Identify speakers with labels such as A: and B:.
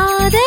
A: பாதை